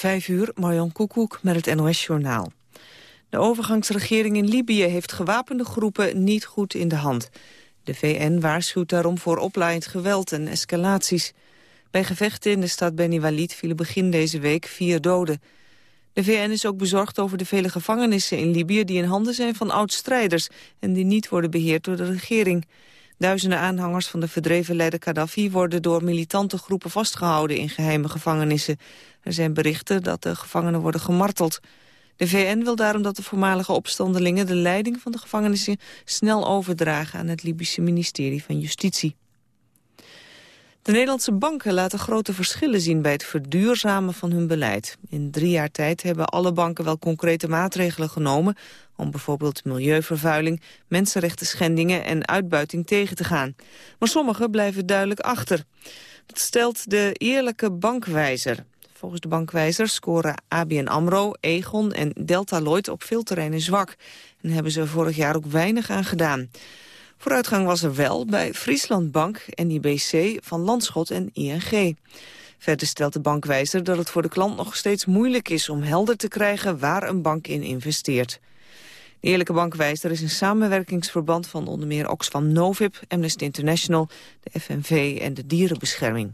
Vijf uur, Marjan Koekoek met het NOS-journaal. De overgangsregering in Libië heeft gewapende groepen niet goed in de hand. De VN waarschuwt daarom voor oplaaiend geweld en escalaties. Bij gevechten in de stad Beni Walid vielen begin deze week vier doden. De VN is ook bezorgd over de vele gevangenissen in Libië... die in handen zijn van oud-strijders en die niet worden beheerd door de regering. Duizenden aanhangers van de verdreven leider Gaddafi... worden door militante groepen vastgehouden in geheime gevangenissen. Er zijn berichten dat de gevangenen worden gemarteld. De VN wil daarom dat de voormalige opstandelingen... de leiding van de gevangenissen snel overdragen... aan het Libische ministerie van Justitie. De Nederlandse banken laten grote verschillen zien bij het verduurzamen van hun beleid. In drie jaar tijd hebben alle banken wel concrete maatregelen genomen om bijvoorbeeld milieuvervuiling, mensenrechten schendingen en uitbuiting tegen te gaan. Maar sommige blijven duidelijk achter. Dat stelt de eerlijke bankwijzer. Volgens de bankwijzer scoren ABN AMRO, Egon en Delta Lloyd op veel terreinen zwak. En hebben ze vorig jaar ook weinig aan gedaan. Vooruitgang was er wel bij Frieslandbank, NIBC, Van Landschot en ING. Verder stelt de bankwijzer dat het voor de klant nog steeds moeilijk is om helder te krijgen waar een bank in investeert. De Eerlijke Bankwijzer is een samenwerkingsverband van onder meer Oxfam Novib, Amnesty International, de FNV en de Dierenbescherming.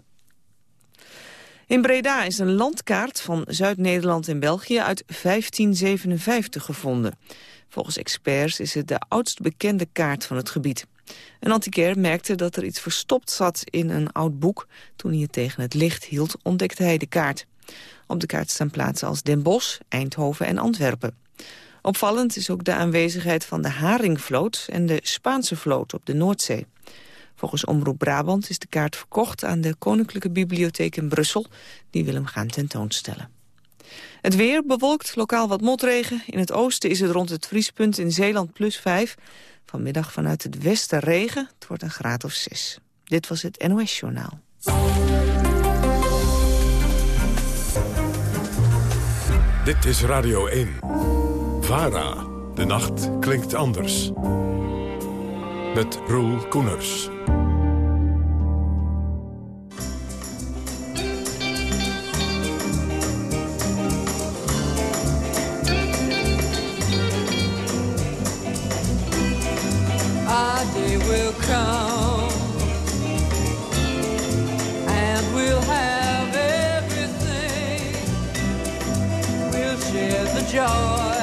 In Breda is een landkaart van Zuid-Nederland en België uit 1557 gevonden. Volgens experts is het de oudst bekende kaart van het gebied. Een antiquair merkte dat er iets verstopt zat in een oud boek. Toen hij het tegen het licht hield, ontdekte hij de kaart. Op de kaart staan plaatsen als Den Bosch, Eindhoven en Antwerpen. Opvallend is ook de aanwezigheid van de Haringvloot en de Spaanse vloot op de Noordzee. Volgens Omroep Brabant is de kaart verkocht aan de Koninklijke Bibliotheek in Brussel. Die wil hem gaan tentoonstellen. Het weer bewolkt, lokaal wat motregen. In het oosten is het rond het vriespunt in Zeeland plus 5. Vanmiddag vanuit het westen regen. Het wordt een graad of 6. Dit was het NOS Journaal. Dit is Radio 1. VARA. De nacht klinkt anders. Met Roel Koeners. Will come and we'll have everything. We'll share the joy.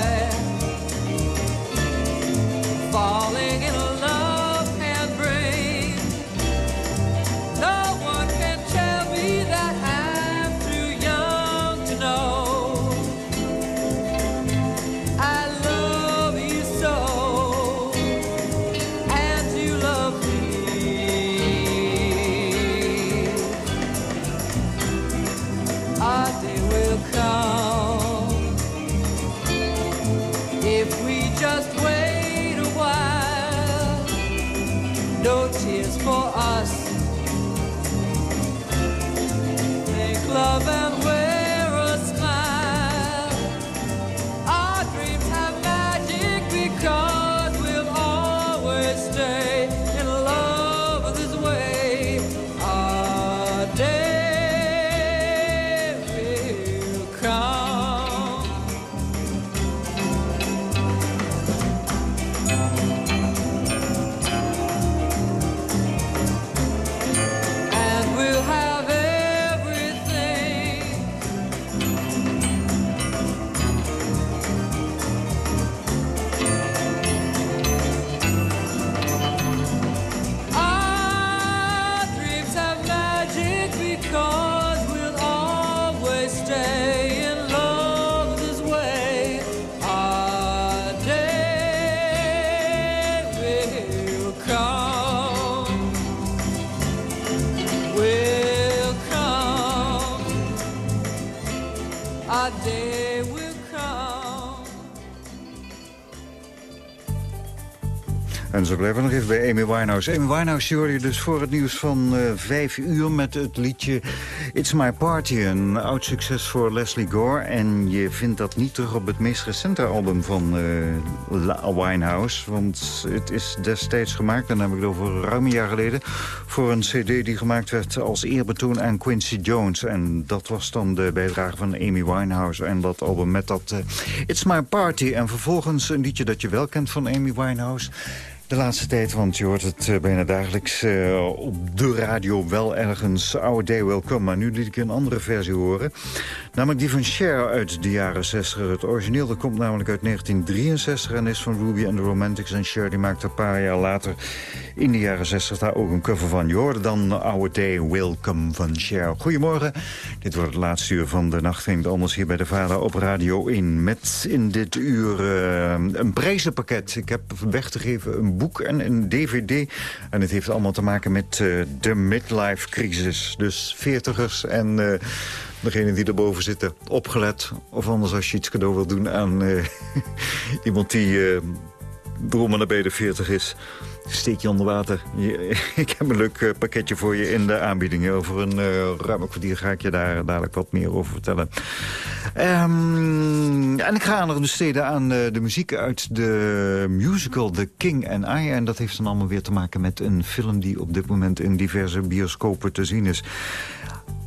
Zo blijven we nog even bij Amy Winehouse. Amy Winehouse hoor je dus voor het nieuws van uh, vijf uur... met het liedje It's My Party, een oud succes voor Leslie Gore. En je vindt dat niet terug op het meest recente album van uh, Winehouse. Want het is destijds gemaakt, dan heb ik het over ruim een jaar geleden... voor een cd die gemaakt werd als eerbetoon aan Quincy Jones. En dat was dan de bijdrage van Amy Winehouse. En dat album met dat uh, It's My Party. En vervolgens een liedje dat je wel kent van Amy Winehouse... De laatste tijd, want je hoort het uh, bijna dagelijks uh, op de radio wel ergens. Our Day Will Come, maar nu liet ik een andere versie horen. Namelijk die van Cher uit de jaren 60. Het origineel dat komt namelijk uit 1963 en is van Ruby and the Romantics. En Cher die maakte een paar jaar later in de jaren 60 daar ook een cover van. Je hoorde dan Our Day Will Come van Cher. Goedemorgen, dit wordt het laatste uur van de nacht. Vindt anders hier bij de Vader op Radio 1. Met in dit uur uh, een prijzenpakket. Ik heb weg te geven een boek en een dvd. En het heeft allemaal te maken met uh, de midlife crisis. Dus veertigers en... Uh, degene die erboven zitten, opgelet. Of anders als je iets cadeau wil doen aan uh, iemand die uh, dromen naar bij de 40 is steek je onder water. ik heb een leuk uh, pakketje voor je in de aanbieding. Over een uh, ruim kwartier ga ik je daar dadelijk wat meer over vertellen. Um, en ik ga aandacht besteden aan uh, de muziek uit de musical The King and I. En dat heeft dan allemaal weer te maken met een film... die op dit moment in diverse bioscopen te zien is.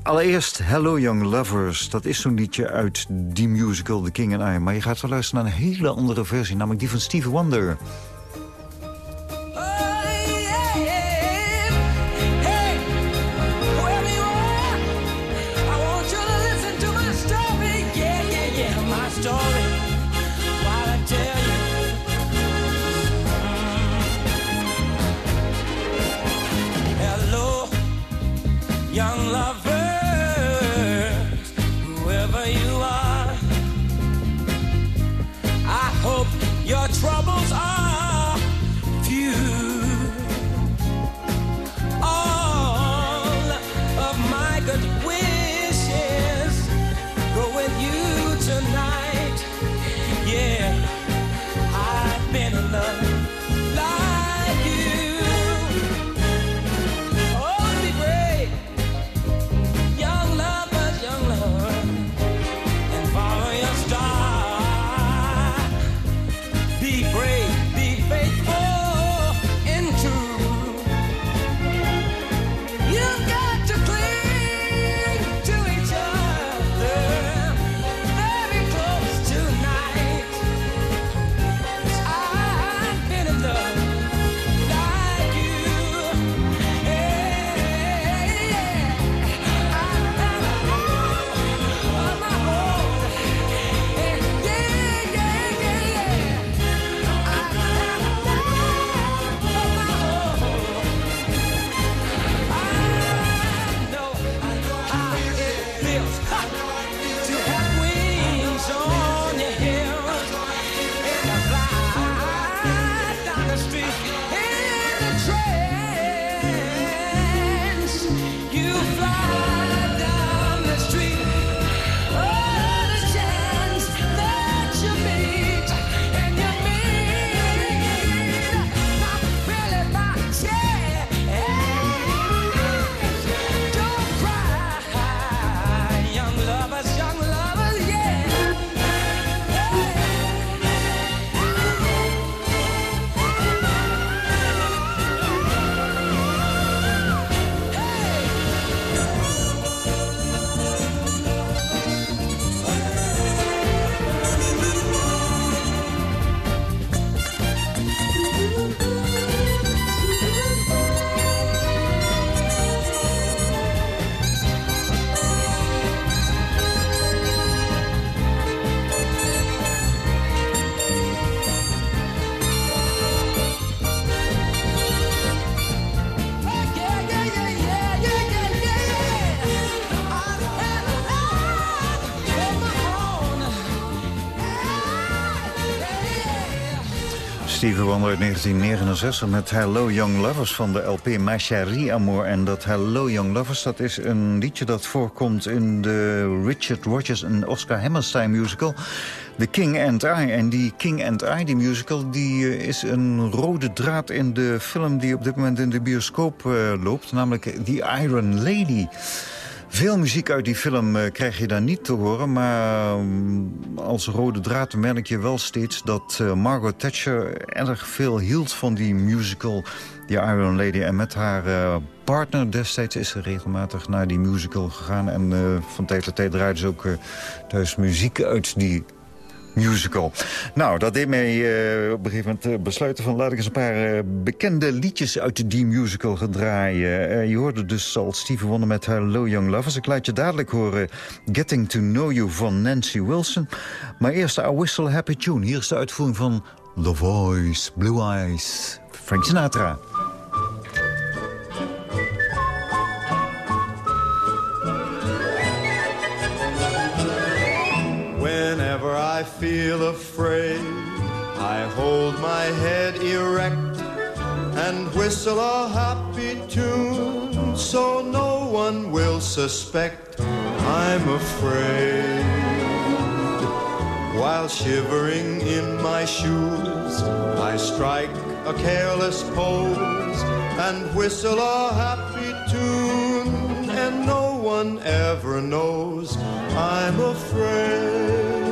Allereerst Hello Young Lovers. Dat is zo'n liedje uit die musical The King and I. Maar je gaat wel luisteren naar een hele andere versie. Namelijk die van Stevie Wonder. Wonder uit 1969 met Hello Young Lovers van de LP Ma Chérie Amour. En dat Hello Young Lovers, dat is een liedje dat voorkomt in de Richard Rodgers en Oscar Hammerstein musical... The King and I. En die King and I, die musical, die eh, is een rode draad in de film... die op dit moment in de bioscoop uh, loopt, namelijk The Iron Lady... Veel muziek uit die film uh, krijg je daar niet te horen. Maar um, als rode draad merk je wel steeds dat uh, Margaret Thatcher erg veel hield van die musical, The Iron Lady. En met haar uh, partner destijds is ze regelmatig naar die musical gegaan. En van tijd tot tijd draaide ze ook thuis muziek uit die musical. Nou, dat deed mij uh, op een gegeven moment uh, besluiten van... laat ik eens een paar uh, bekende liedjes uit die musical gaan draaien. je hoorde dus al Stevie Wonder met Hello Young Lovers. Ik laat je dadelijk horen Getting to Know You van Nancy Wilson. Maar eerst I Whistle Happy Tune. Hier is de uitvoering van The Voice, Blue Eyes, Frank Sinatra. I feel afraid, I hold my head erect and whistle a happy tune so no one will suspect I'm afraid. While shivering in my shoes, I strike a careless pose and whistle a happy tune, and no one ever knows I'm afraid.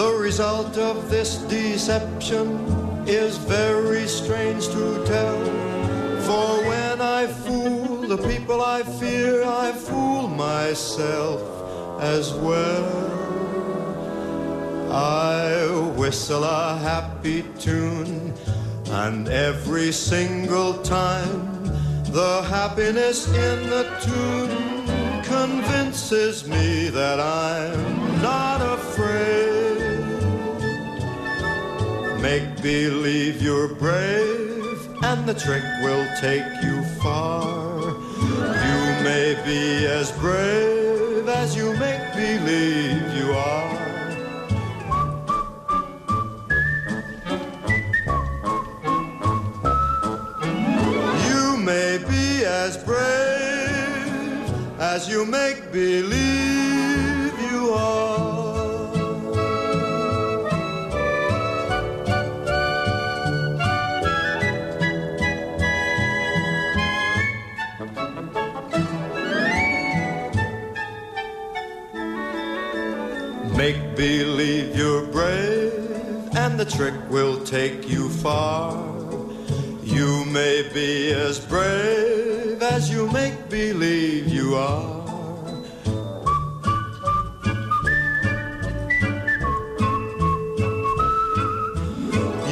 The result of this deception is very strange to tell. For when I fool the people I fear, I fool myself as well. I whistle a happy tune, and every single time the happiness in the tune convinces me that I'm not Make believe you're brave, and the trick will take you far. You may be as brave as you make believe you are. You may be as brave as you make believe believe you're brave, and the trick will take you far. You may be as brave as you make believe you are.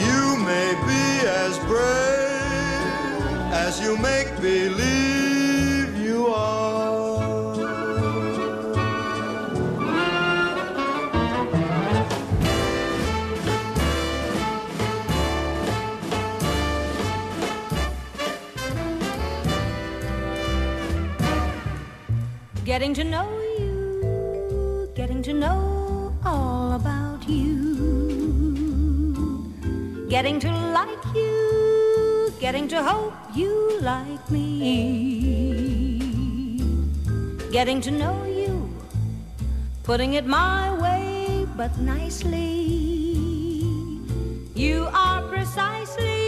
You may be as brave as you make believe Getting to know you, getting to know all about you. Getting to like you, getting to hope you like me. Getting to know you, putting it my way, but nicely. You are precisely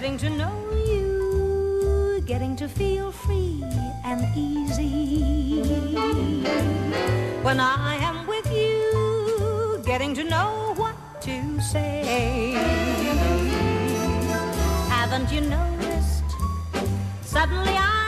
Getting to know you, getting to feel free and easy. When I am with you, getting to know what to say. Haven't you noticed? Suddenly I'm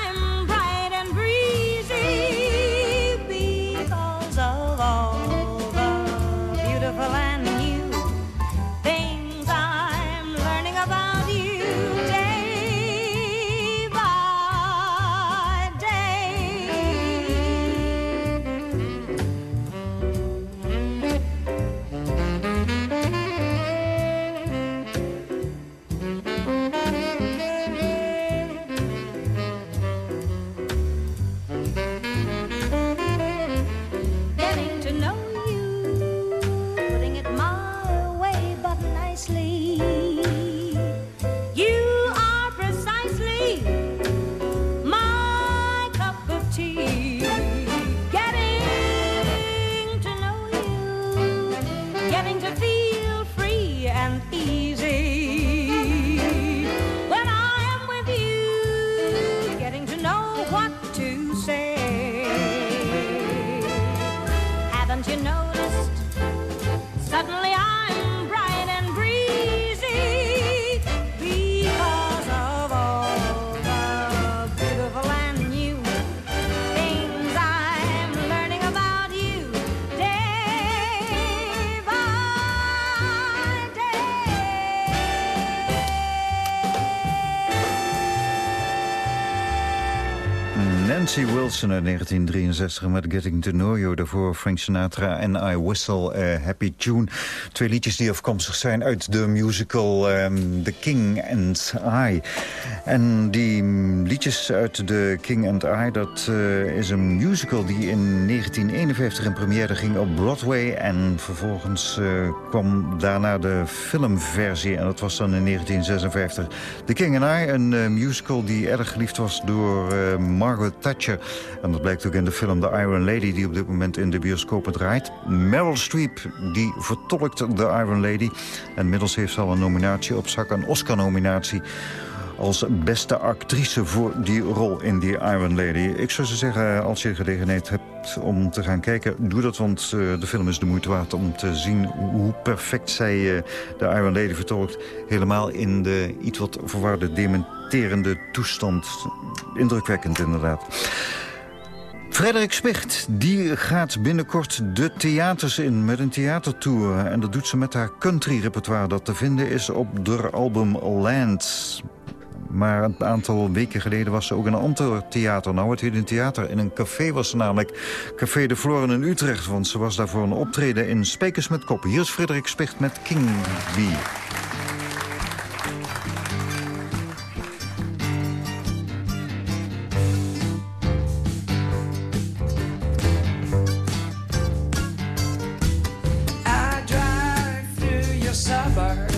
Nancy Wilson uit 1963 met Getting to Know You. Daarvoor Frank Sinatra en I Whistle a Happy Tune. Twee liedjes die afkomstig zijn uit de musical um, The King and I. En die liedjes uit The King and I, dat uh, is een musical die in 1951 in première ging op Broadway. En vervolgens uh, kwam daarna de filmversie. En dat was dan in 1956. The King and I, een uh, musical die erg geliefd was door Margaret Thatcher. En dat blijkt ook in de film The Iron Lady... die op dit moment in de bioscopen draait. Meryl Streep, die vertolkt The Iron Lady. En inmiddels heeft ze al een nominatie op zak, een Oscar-nominatie als beste actrice voor die rol in die Iron Lady. Ik zou ze zeggen, als je gelegenheid hebt om te gaan kijken... doe dat, want uh, de film is de moeite waard om te zien... hoe perfect zij uh, de Iron Lady vertolkt. Helemaal in de iets wat verwarde, dementerende toestand. Indrukwekkend, inderdaad. Frederik Spicht die gaat binnenkort de theaters in met een theatertour. En dat doet ze met haar country-repertoire dat te vinden is op de album Land. Maar een aantal weken geleden was ze ook in een ander theater. Nou, het heet een theater. In een café was ze namelijk Café de Floren in Utrecht. Want ze was daar voor een optreden in Spekers met Koppen. Hier is Frederik Spicht met King Bee. but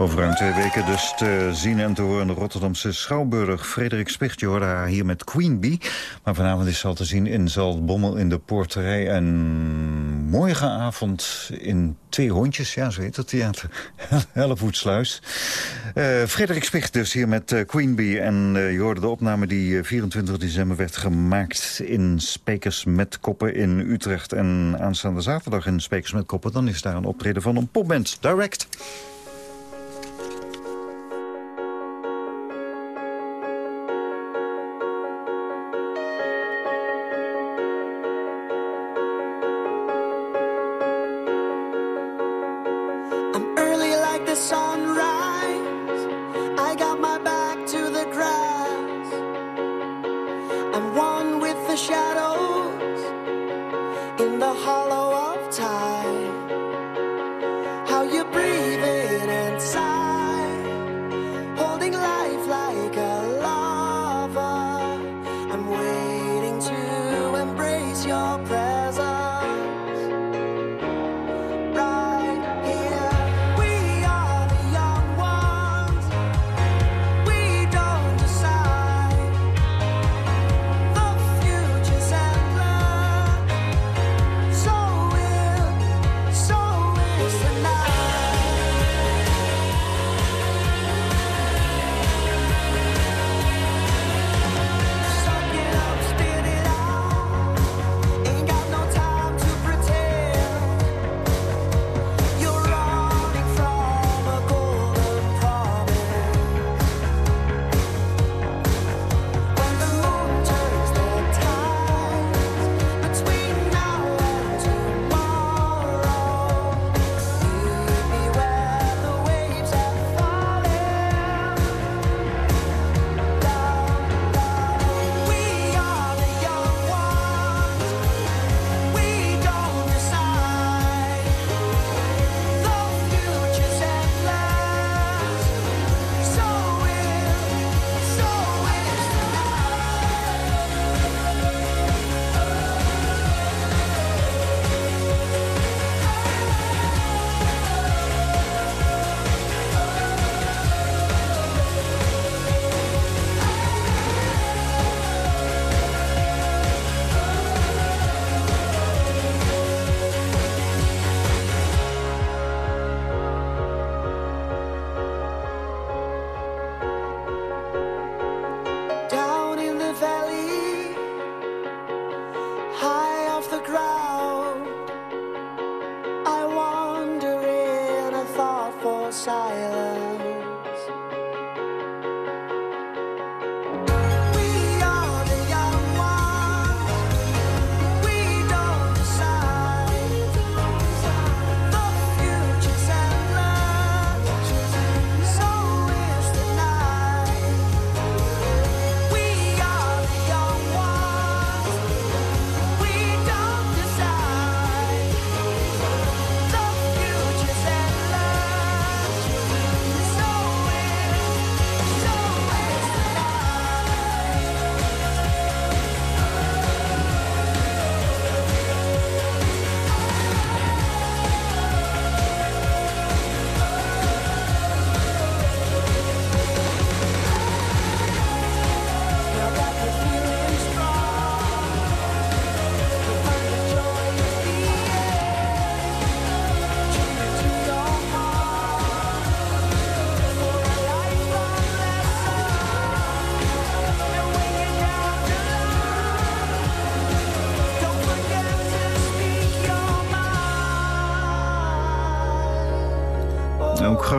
Over ruim twee weken dus te zien en te horen de Rotterdamse Schouwburg. Frederik Spicht, je hoorde haar hier met Queen Bee. Maar vanavond is ze al te zien in Zaltbommel in de Poorterij. En morgenavond in Twee Hondjes, ja zo heet het theater. Hellevoetsluis. Uh, Frederik Spicht dus hier met uh, Queen Bee. En uh, je hoorde de opname die uh, 24 december werd gemaakt in Spekers met Koppen in Utrecht. En aanstaande zaterdag in Spekers met Koppen, dan is daar een optreden van een popband. Direct.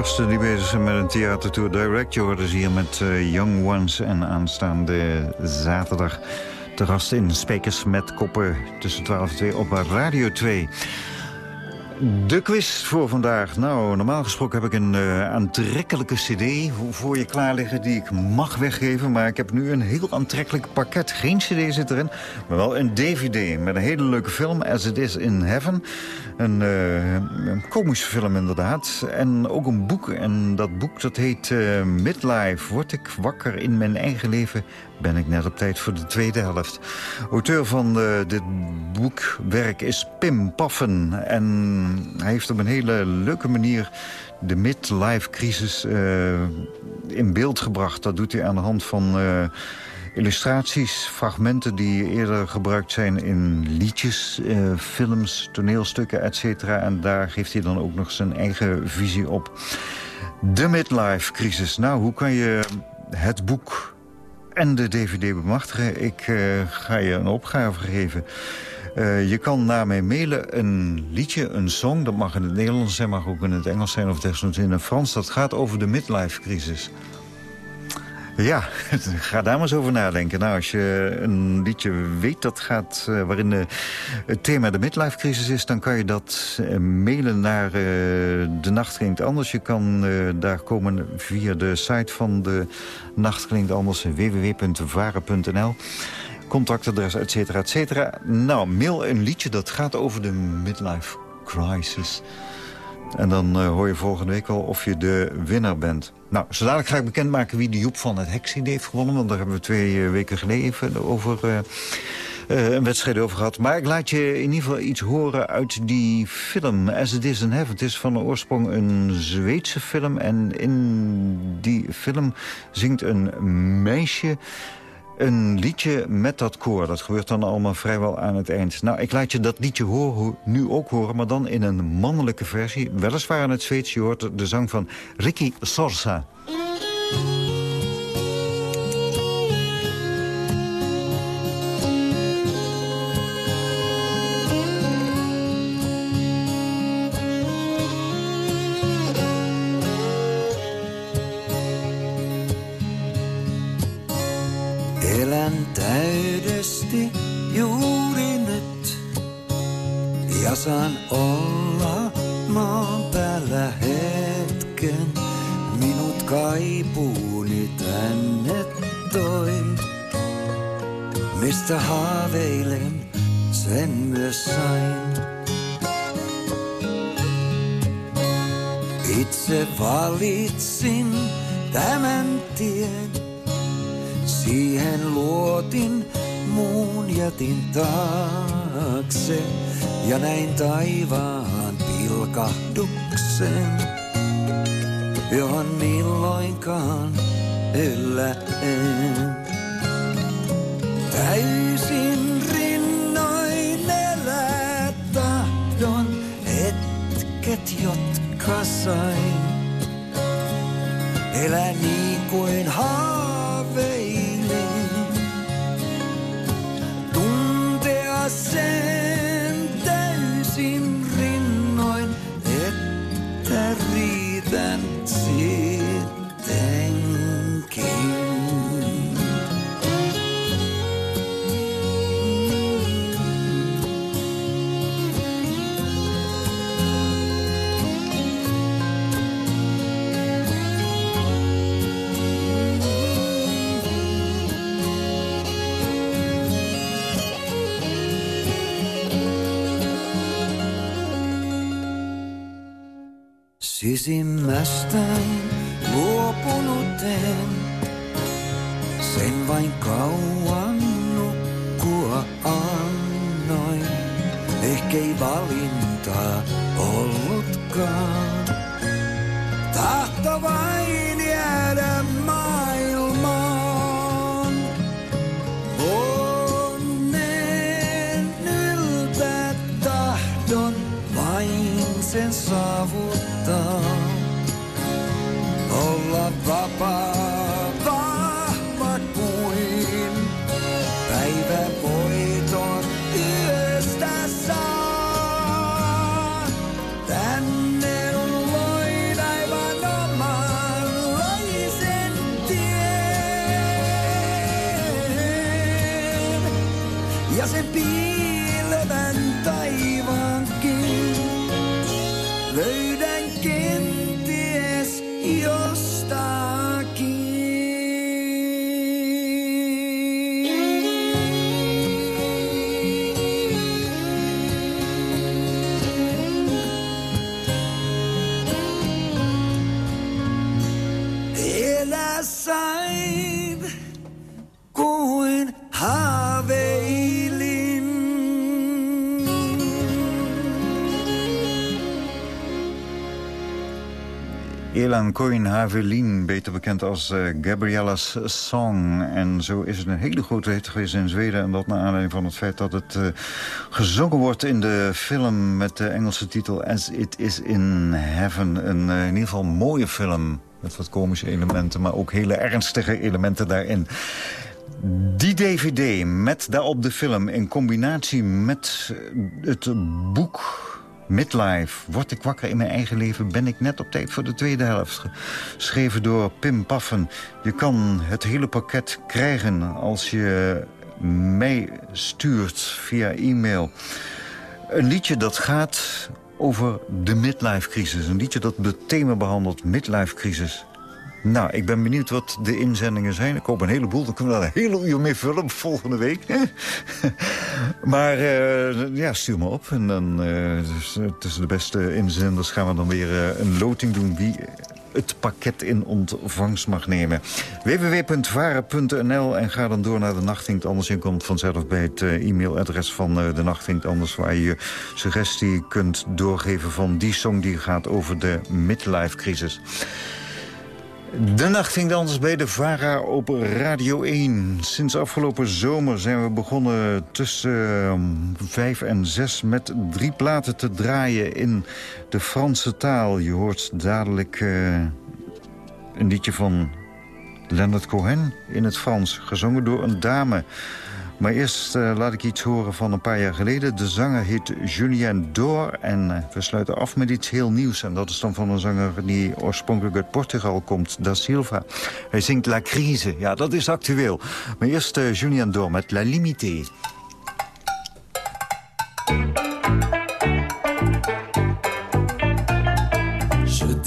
Die bezig zijn met een theatertour direct. Je hoorde ze hier met eh, Young Ones en aanstaande zaterdag te gast in Spekers met Koppen tussen 12 en 2 op Radio 2. De quiz voor vandaag. Nou, normaal gesproken heb ik een eh, aantrekkelijke cd voor je klaar liggen... die ik mag weggeven, maar ik heb nu een heel aantrekkelijk pakket. Geen cd zit erin, maar wel een dvd met een hele leuke film... As It Is in Heaven. Een, eh, een komische film inderdaad. En ook een boek. En dat boek dat heet eh, Midlife. Word ik wakker in mijn eigen leven? Ben ik net op tijd voor de tweede helft. Auteur van eh, dit boekwerk is Pim Paffen. En hij heeft op een hele leuke manier de midlife-crisis eh, in beeld gebracht. Dat doet hij aan de hand van eh, illustraties, fragmenten die eerder gebruikt zijn in liedjes, films, toneelstukken, etc. En daar geeft hij dan ook nog zijn eigen visie op. De midlife-crisis. Nou, hoe kan je het boek en de dvd bemachtigen? Ik eh, ga je een opgave geven. Eh, je kan naar mij mailen een liedje, een song. Dat mag in het Nederlands zijn, mag ook in het Engels zijn... of desnoods in het Frans. Dat gaat over de midlife-crisis. Ja, ga daar maar eens over nadenken. Nou, als je een liedje weet dat gaat, eh, waarin de, het thema de midlife-crisis is... dan kan je dat eh, mailen naar eh, De Nacht Klinkt Anders. Je kan daar komen via de site van De Nacht Klinkt Anders, www.varen.nl contactadres, et cetera, et cetera. Nou, mail een liedje dat gaat over de midlife crisis. En dan eh, hoor je volgende week al of je de winnaar bent. Nou, zo dadelijk ga ik bekendmaken wie de Joep van het Heksidee heeft gewonnen. Want daar hebben we twee eh, weken geleden over... eh, een wedstrijd over gehad. Maar ik laat je in ieder geval iets horen uit die film. As It Is in Heaven. Het is van oorsprong een Zweedse film. En in die film zingt een meisje een liedje met dat koor. Dat gebeurt dan allemaal vrijwel aan het eind. Nou, ik laat je dat liedje horen, nu ook horen, maar dan in een mannelijke versie. Weliswaar in het Zweeds, je hoort de zang van Ricky Sorsa. Saan olla maan päällä hetken. Minut kaipuuni tänne toi. Mistä haaveilen, sen myös sain. Itse valitsin tämän tien. Siihen luotin, muun jätin taakse ja näin taivaan pilkahduksen, johon milloinkaan yllä en. Täysin rinnoin elää tahdon hetket, jotka sain. Elä niin kuin haaveilin. Riitän sittenkin. Sisimmästäin luopunut en, sen vain kauan nukkua annoin. Ehkei valintaa Ja sen Elan Coin Havelin, beter bekend als eh, Gabriella's Song. En zo is het een hele grote hit geweest in Zweden. En dat naar aanleiding van het feit dat het eh, gezongen wordt in de film... met de Engelse titel As It Is in Heaven. Een eh, in ieder geval mooie film met wat komische elementen... maar ook hele ernstige elementen daarin. Die DVD met daarop de film in combinatie met het boek Midlife, Word ik wakker in mijn eigen leven... ben ik net op tijd voor de tweede helft. Geschreven door Pim Paffen. Je kan het hele pakket krijgen als je mij stuurt via e-mail. Een liedje dat gaat over de midlife-crisis. Een liedje dat het thema behandelt, midlife-crisis. Nou, ik ben benieuwd wat de inzendingen zijn. Ik hoop een heleboel. Dan kunnen we daar een hele uur mee vullen volgende week. maar uh, ja, stuur me op. En dan uh, tussen de beste inzenders gaan we dan weer uh, een loting doen... wie het pakket in ontvangst mag nemen. www.varen.nl en ga dan door naar de Nachtvinkt. Anders je komt vanzelf bij het e-mailadres van de Nachtvinkt. Anders waar je je suggestie kunt doorgeven van die song... die gaat over de midlife-crisis. De nacht ging bij de VARA op Radio 1. Sinds afgelopen zomer zijn we begonnen tussen uh, vijf en zes... met drie platen te draaien in de Franse taal. Je hoort dadelijk uh, een liedje van Leonard Cohen in het Frans. Gezongen door een dame... Maar eerst uh, laat ik iets horen van een paar jaar geleden. De zanger heet Julien Dor en uh, we sluiten af met iets heel nieuws. En dat is dan van een zanger die oorspronkelijk uit Portugal komt, Da Silva. Hij zingt La Crise, ja dat is actueel. Maar eerst uh, Julien Dor met La Limité.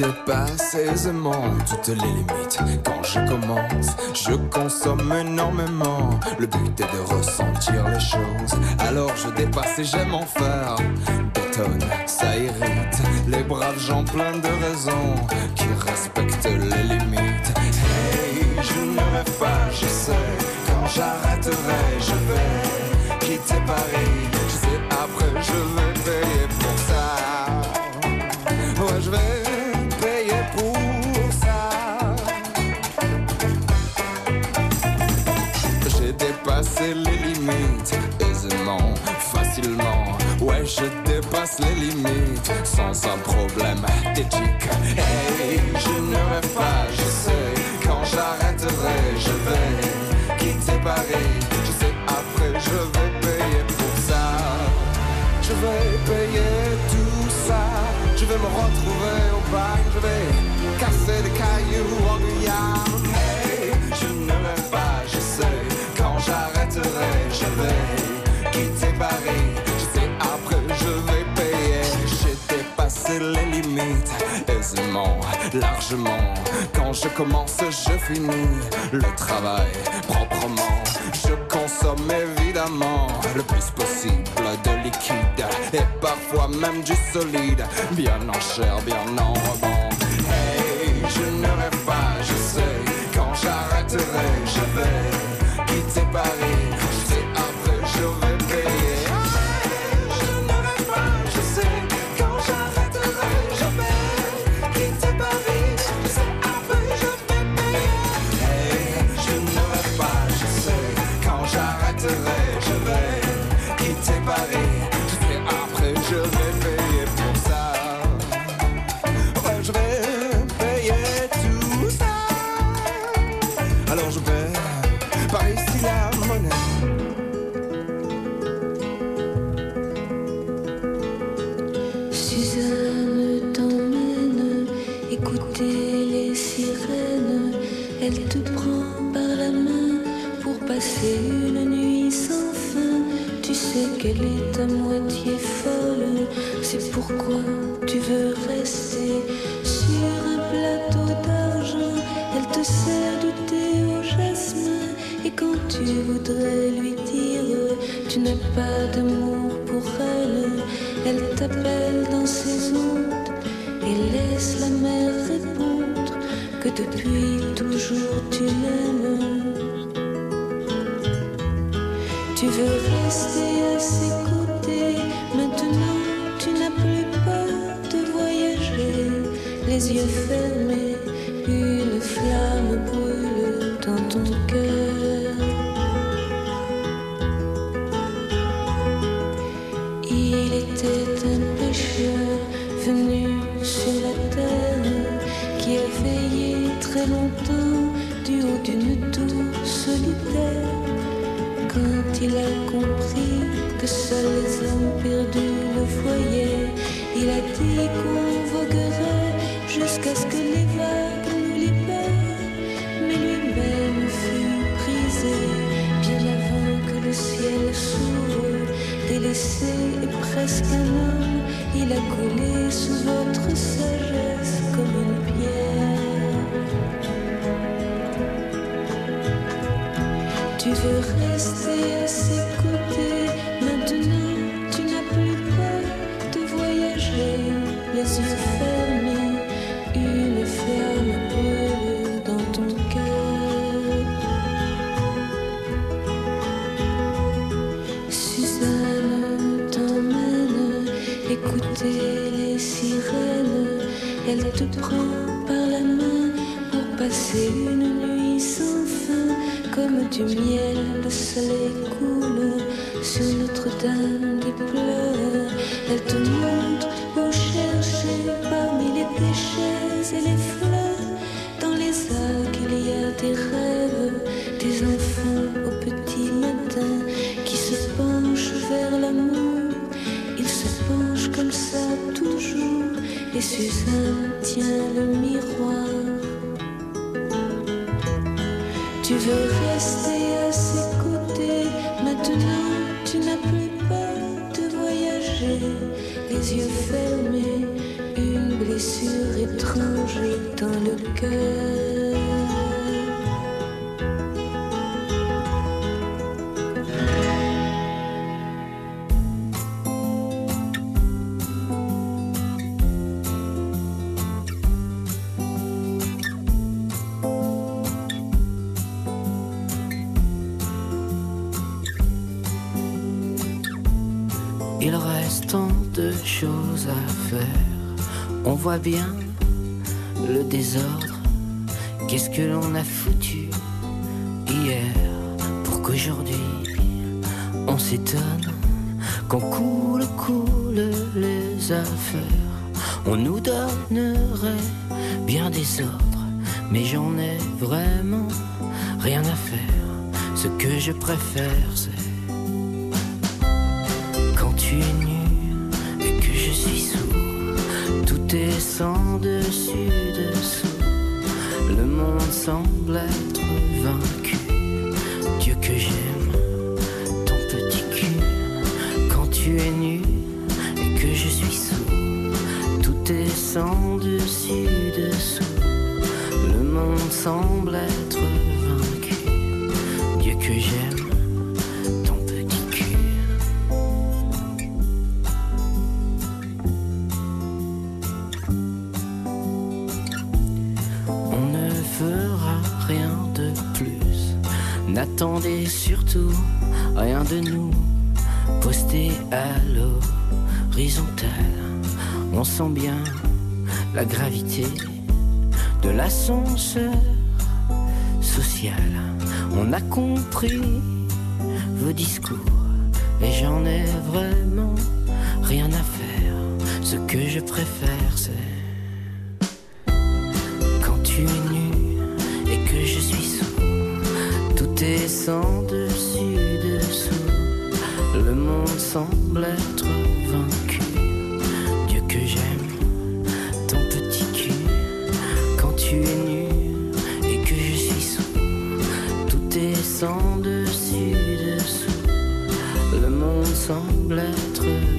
Dépasse aisément toutes les limites. Quand je commence, je consomme énormément. Le but est de ressentir les choses. Alors je dépasse et j'aime en faire. Bétonne, ça irrite les braves gens pleins de raisons qui respectent les limites. Hey, je ne rêve pas, je sais. Quand j'arrêterai, je vais quitter Paris. Je sais après, je vais payer je dépasse les limites sans un problème d'éthique. Hey, je ne rêve pas, je sais. Quand j'arrêterai, je vais quitter Paris. Je sais, après, je vais payer pour ça. Je vais payer tout ça. Je vais me retrouver au bain. Je vais casser des cailloux en Guyane. Aisément, largement. Quand je commence, je finis le travail proprement. Je consomme évidemment le plus possible de liquide et parfois même du solide, bien en chair, bien en rebond. Hey, je ne rêve pas, je sais. Quand j'arrêterai, pas d'amour pour elle, elle t'appelle dans ses ondes et laisse la mer répondre que depuis toujours tu l'aimes. Tu veux rester à ses côtés, maintenant tu n'as plus peur de voyager, les yeux fermés dit qu'on voguerait jusqu'à ce que les vagues nous libèrent. Mais lui-même fut brisé bien avant que le ciel s'ouvre. Délaissé et presque un homme, il a coulé sous votre sagesse comme une Suzanne tient le miroir. Tu veux le désordre. Qu'est-ce que l'on a foutu hier pour qu'aujourd'hui on s'étonne qu'on coule, coule les affaires? On nous donnerait bien des ordres, mais j'en ai vraiment rien à faire. Ce que je préfère, c'est semble être vaincu. Dieu que j'aime, ton petit cul. Quand tu es nu et que je suis sourd, tout est sans dessus dessous. Le monde semble être N'attendez surtout rien de nous. Posté à l'horizontale, on sent bien la gravité de l'ascenseur social. On a compris vos discours et j'en ai vraiment rien à faire. Ce que je préfère, c'est sans dessus dessous. Le monde semble être vaincu. Dieu que j'aime, ton petit cul. Quand tu es nu et que je suis sourd, tout sans dessus dessous. Le monde semble être vaincu.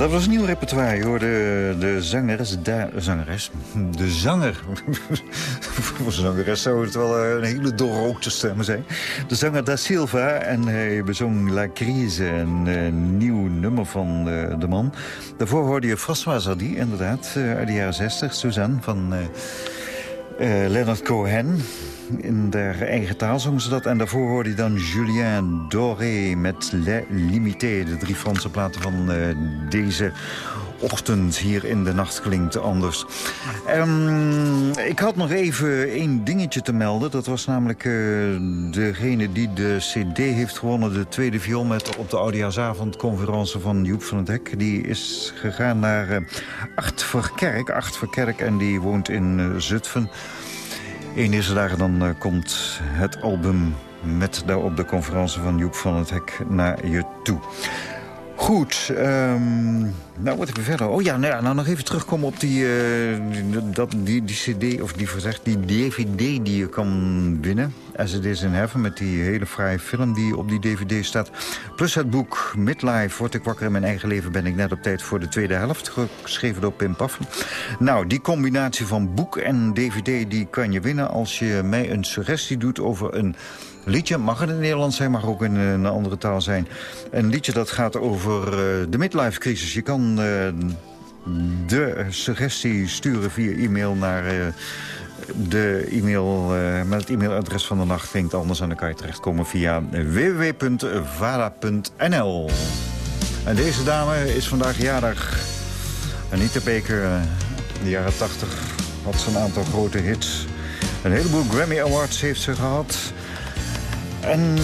Dat was nieuw repertoire. Je hoorde de zangeres, zangeres, de zanger. Voor zangeres zou het wel eh, een hele doorrookte stem zijn. De zanger Da Silva en hij bezong La Crise, een nieuw nummer van eh, de man. Daarvoor hoorde je François Zardy, inderdaad, eh, uit de jaren 60. Suzanne van Leonard Cohen. In haar eigen taal zongen ze dat. En daarvoor hoorde je dan Julien Doré met Les Limité. De drie Franse platen van eh, deze ochtend hier in de nacht klinkt anders. Ehm, ik had nog even één dingetje te melden. Dat was namelijk eh, degene die de cd heeft gewonnen. De tweede viool met op de Oudejaarsavond-conferentie van Joep van het Hek. Die is gegaan naar eh, Art Verkerk. Verkerk en die woont in eh, Zutphen. Eén deze dagen dan komt het album met daar op de conferentie van Joep van het Hek naar je toe. Goed, ehm, nou wat we verder? Oh ja, nou, ja, nou nog even terugkomen op die, eh, dat, die, die cd, of die verzegd, die dvd die je kan winnen. As It Is in Heaven, met die hele fraaie film die op die dvd staat. Plus het boek Midlife, Word ik wakker in mijn eigen leven... ben ik net op tijd voor de tweede helft, geschreven door Pim Paffen. Nou, die combinatie van boek en dvd die kan je winnen... als je mij een suggestie doet over een liedje. Mag het in het Nederlands zijn, mag ook in een andere taal zijn. Een liedje dat gaat over eh, de midlife-crisis. Je kan eh, de suggestie sturen via e-mail naar... eh, de e-mail eh, met het e-mailadres van de nacht klinkt anders... en dan kan je terechtkomen via www.vara.nl. En deze dame is vandaag jarig. Anita Baker, eh, in de jaren 80, had ze een aantal grote hits. Een heleboel Grammy Awards heeft ze gehad. En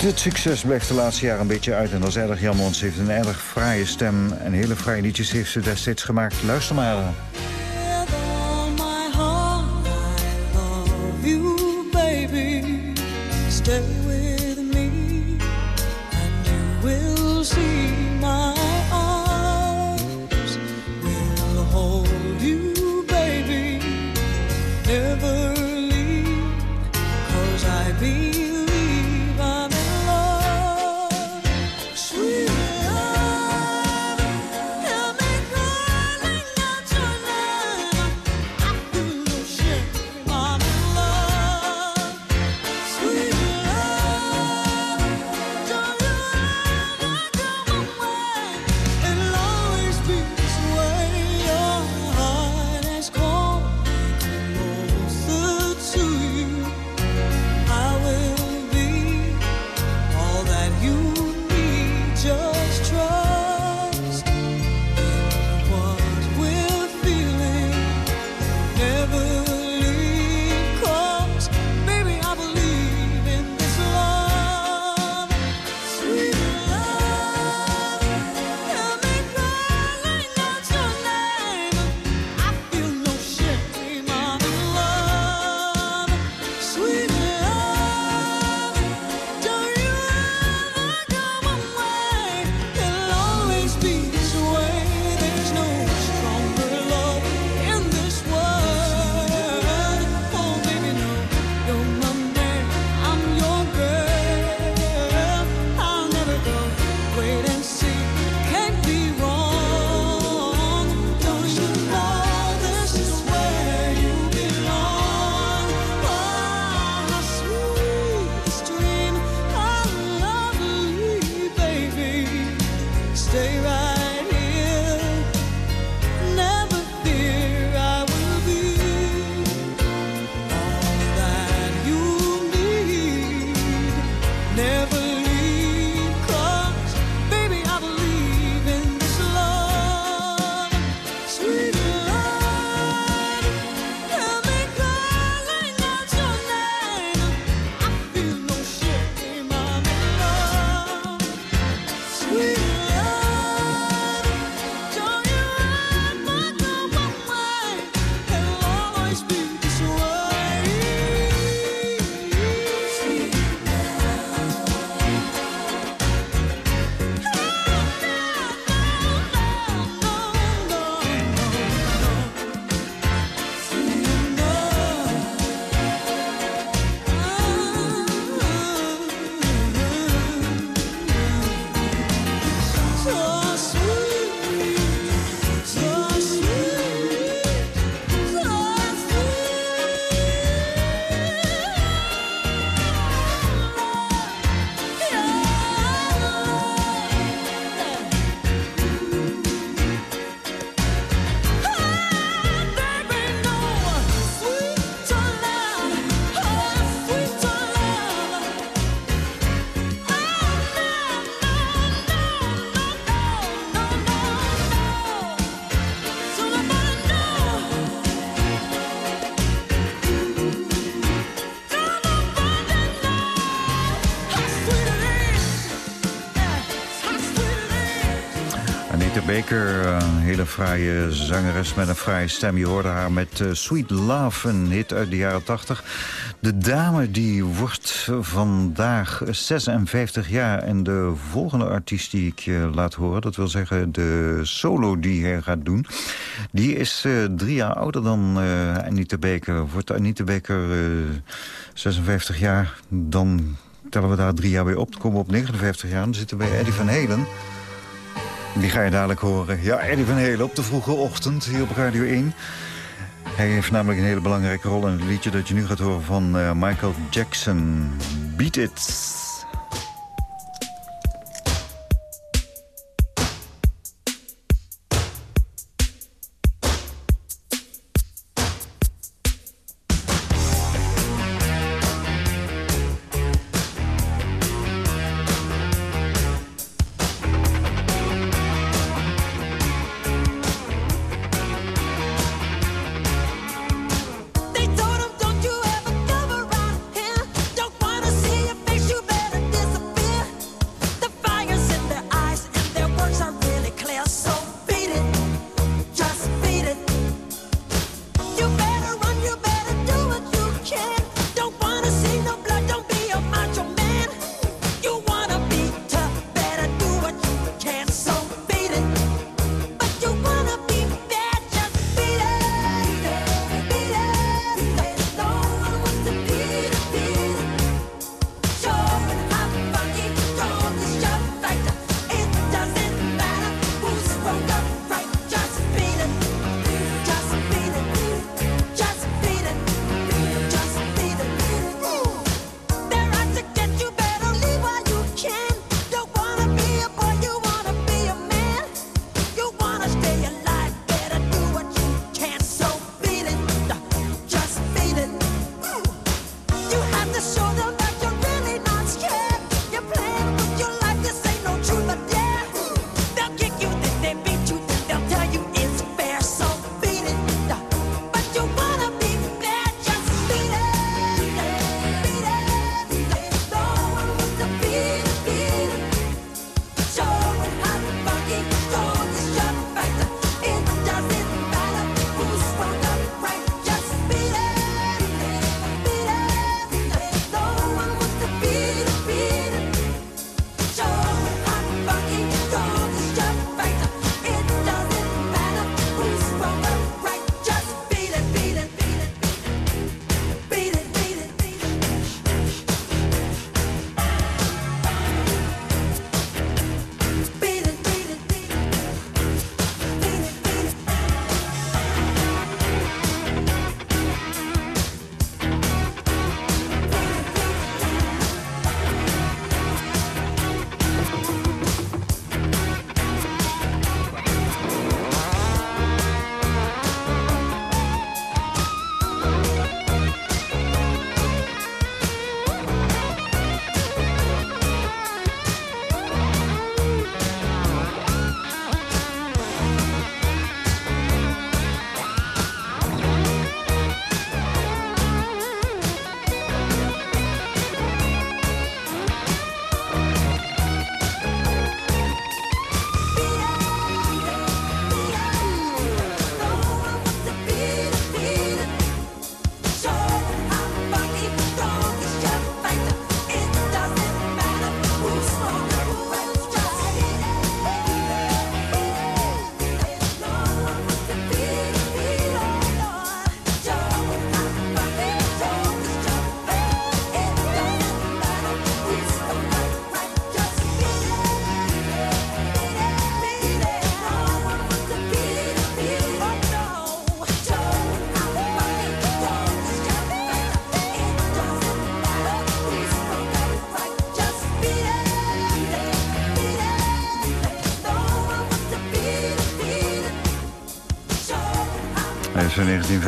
dit succes blijft de laatste jaren een beetje uit. En dat is erg jammer, ze heeft een erg fraaie stem. En hele fraaie liedjes heeft ze destijds gemaakt. Luister maar. Baker, een hele fraaie zangeres met een fraaie stem. Je hoorde haar met eh, Sweet Love, een hit uit de jaren 80. De dame die wordt vandaag 56 jaar. En de volgende artiest die ik je laat horen... dat wil zeggen de solo die hij gaat doen... die is eh, drie jaar ouder dan eh, Anita Baker. Wordt Anita Baker 56 jaar, dan tellen we daar drie jaar weer op. Dan komen we op 59 jaar. Dan zitten we bij Eddie van Helen... Die ga je dadelijk horen. Ja, Eddie van Helen op de vroege ochtend hier op Radio 1. Hij heeft namelijk een hele belangrijke rol in het liedje dat je nu gaat horen van eh, Michael Jackson. Beat It.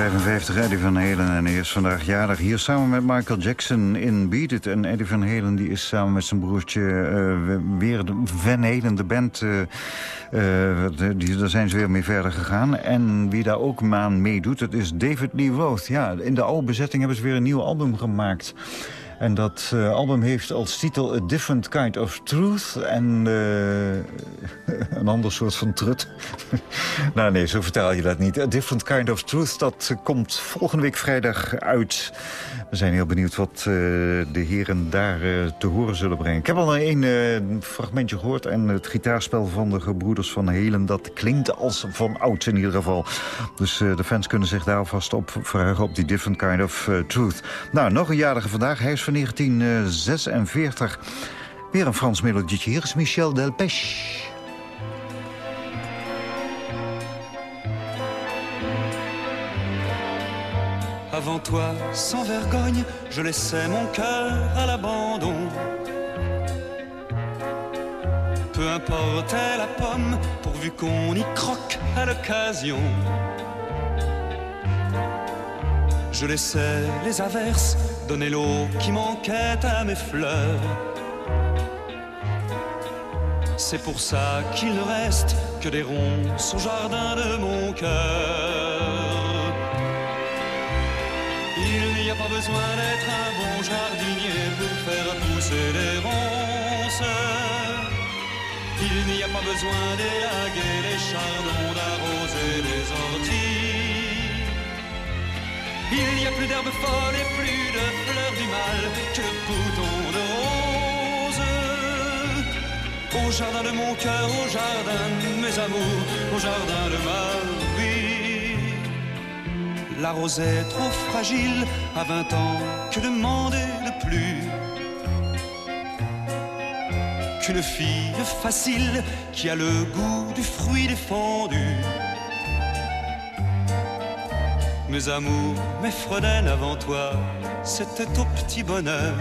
1955, Eddie Van Halen. En hij is vandaag jarig hier samen met Michael Jackson in Beat It. En Eddie Van Halen die is samen met zijn broertje eh, weer de Van Halen, de band... eh, eh, die, daar zijn ze weer mee verder gegaan. En wie daar ook aan meedoet, dat is David Lee Roth. Ja, in de oude bezetting hebben ze weer een nieuw album gemaakt. En dat eh, album heeft als titel A Different Kind of Truth. En eh, een ander soort van trut. nou nee, zo vertaal je dat niet. A Different Kind of Truth, dat komt volgende week vrijdag uit. We zijn heel benieuwd wat eh, de heren daar eh, te horen zullen brengen. Ik heb al een eh, fragmentje gehoord. En het gitaarspel van de gebroeders van Helen... dat klinkt als van ouds in ieder geval. Dus de fans kunnen zich daar alvast op verheugen... op die Different Kind of Truth. Nou, nog een jarige vandaag. Hij is van 1946. Weer een Frans melodietje. Hier is Michel Delpech. Sans vergogne, je laissais mon cœur à l'abandon. Peu importait la pomme, pourvu qu'on y croque à l'occasion. Je laissais les averses donner l'eau qui manquait à mes fleurs. C'est pour ça qu'il ne reste que des ronces au jardin de mon cœur. Besoin d'être un bon jardinier pour faire pousser les ronces. Il n'y a pas besoin d'élaguer les chardons, d'arroser les orties. Il n'y a plus d'herbes folles et plus de fleurs du mal que boutons de rose. Au jardin de mon cœur, au jardin de mes amours, au jardin de ma vie. La rosée trop fragile à 20 ans, que demander de plus. Qu'une fille facile qui a le goût du fruit défendu. Mes amours, mes fredaines avant toi, c'était au petit bonheur.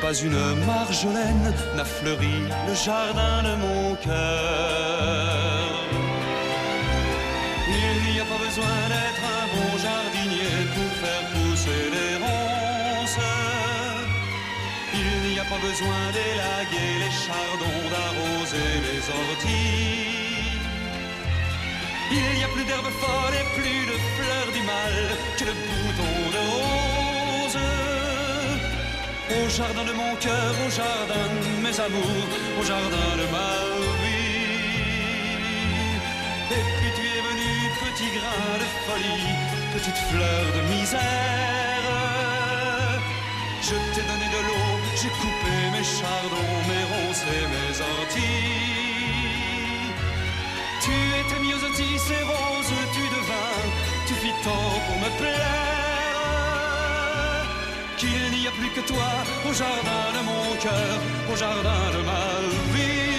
Pas une marjolaine n'a fleuri le jardin de mon cœur. Il n'y a pas besoin pas besoin d'élaguer les chardons, d'arroser les orties. Il n'y a plus d'herbes folles et plus de fleurs du mal que de boutons de rose. Au jardin de mon cœur, au jardin de mes amours, au jardin de ma vie. Et puis tu es venu, petit grain de folie, petite fleur de misère. Je t'ai donné de l'eau, j'ai coupé mes chardons, mes ronces et mes orties. Tu étais myosotis et rose, tu devins, tu fis tant pour me plaire. Qu'il n'y a plus que toi au jardin de mon cœur, au jardin de ma vie.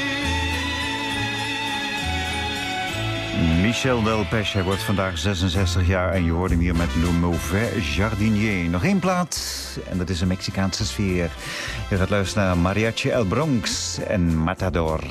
Michel Delpech, wordt vandaag 66 jaar en je hoort hem hier met Le Mauvais Jardinier. Nog één plaat en dat is een Mexicaanse sfeer. Je gaat luisteren naar Mariachi El Bronx en Matador.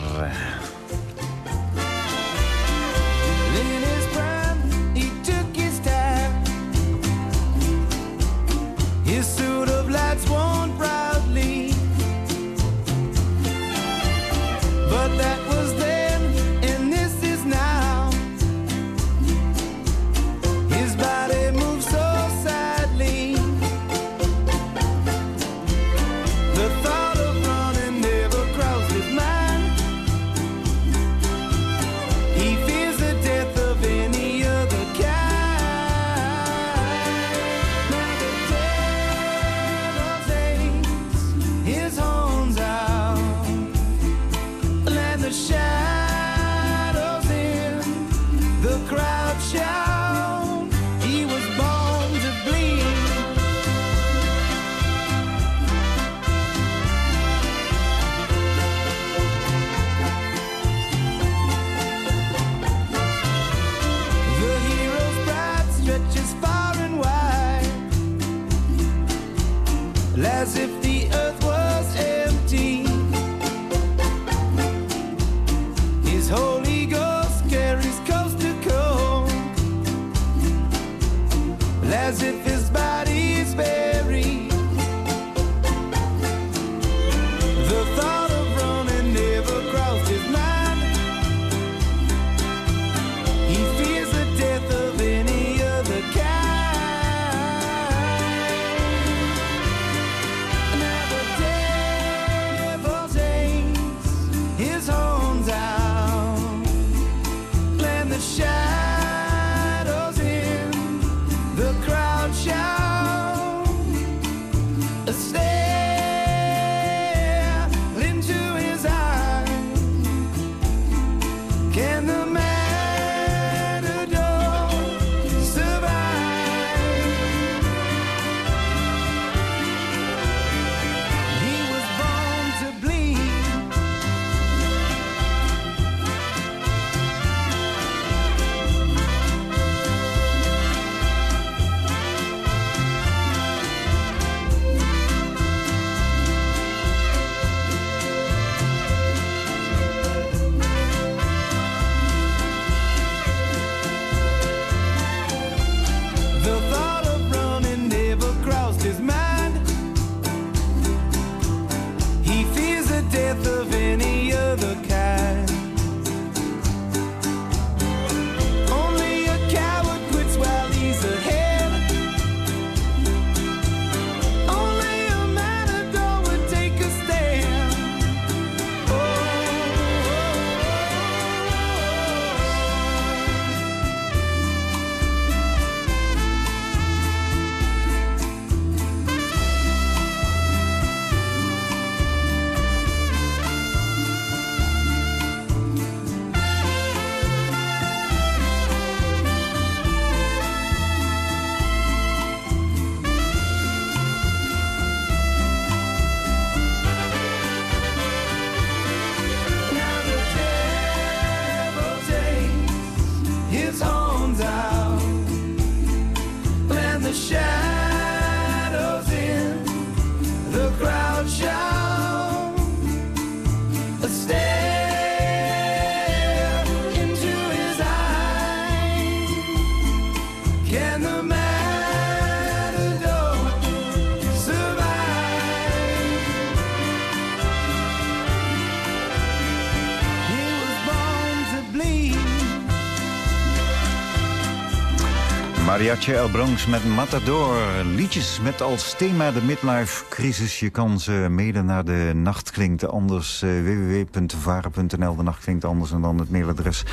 Mariachi El Bronx met Matador. Liedjes met als thema de midlife crisis. Je kan ze mede naar de Nacht Klinkt Anders. eh, www.varen.nl. De Nacht Klinkt Anders. En dan het mailadres.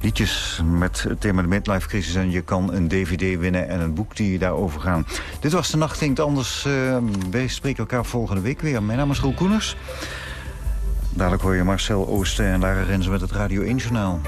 Liedjes met het thema de midlife crisis. En je kan een dvd winnen en een boek die daarover gaan. Dit was de Nacht Klinkt Anders. Eh, wij spreken elkaar volgende week weer. Mijn naam is Roel Koeners. Dadelijk hoor je Marcel Oosten en Lara Rens met het Radio 1 Journaal.